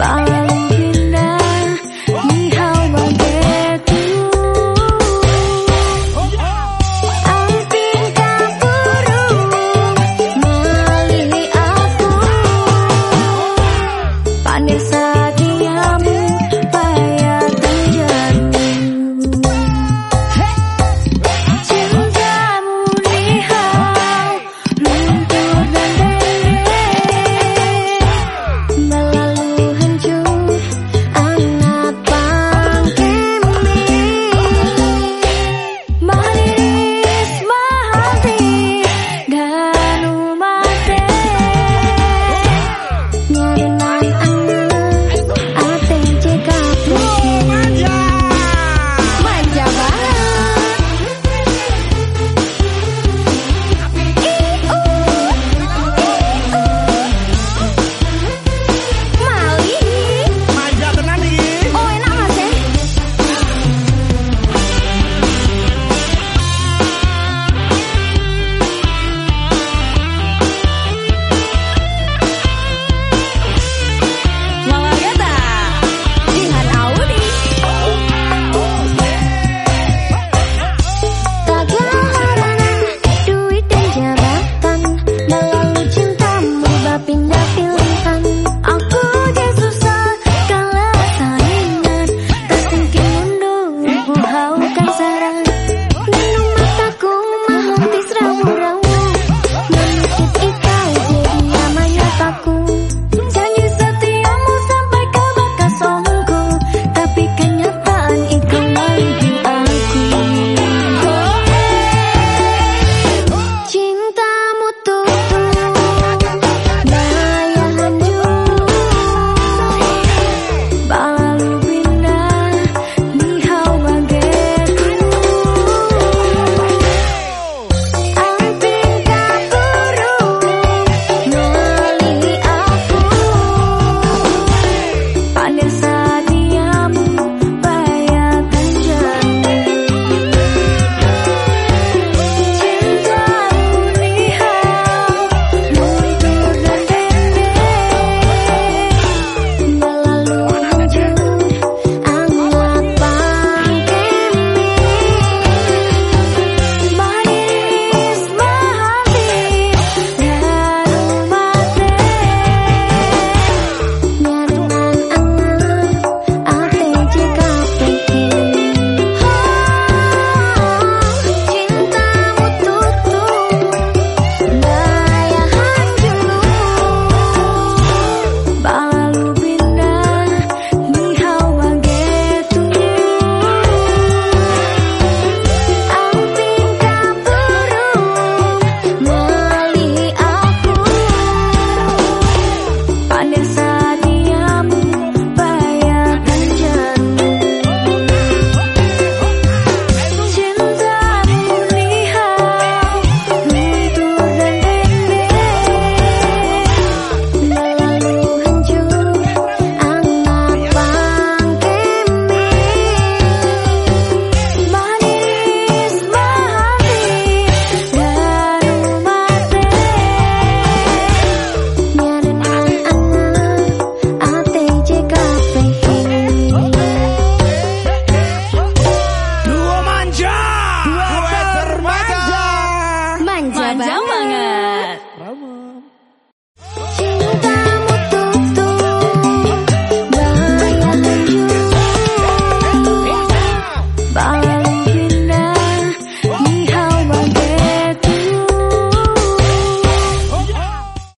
Bye. Bye.